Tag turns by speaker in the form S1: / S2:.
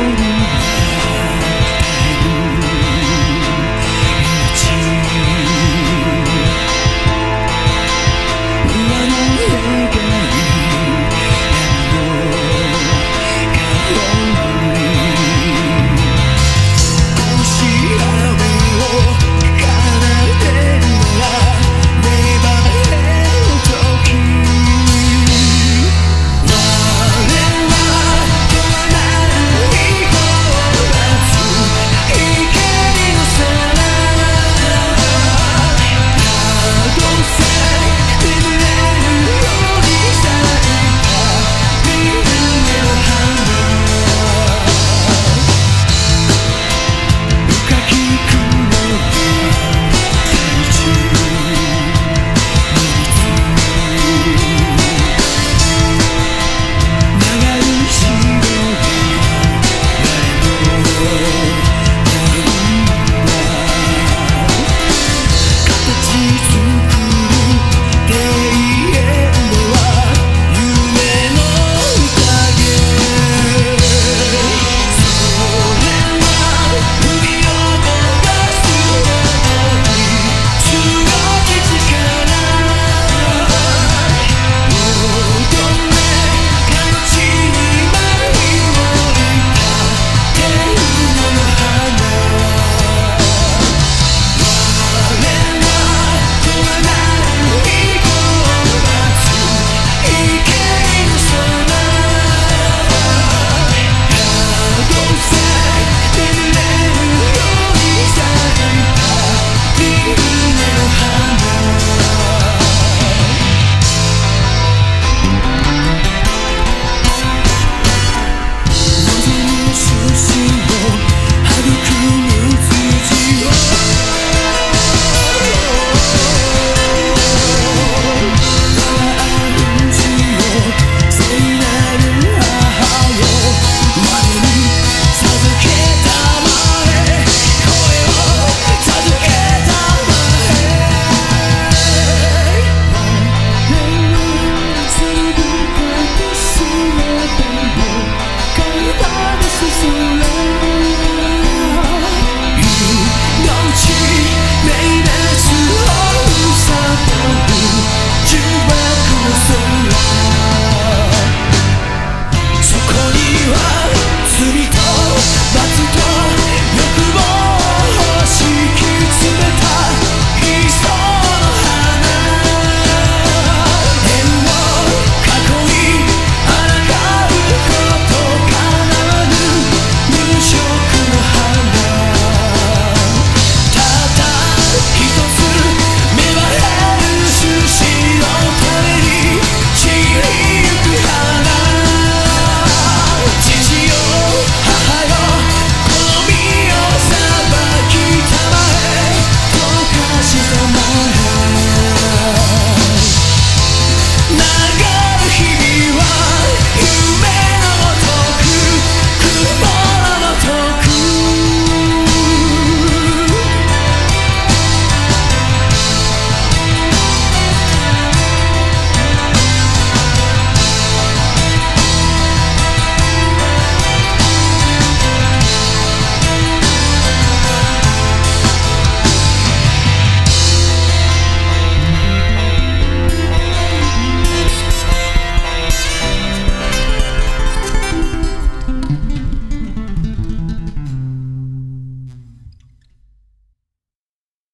S1: You.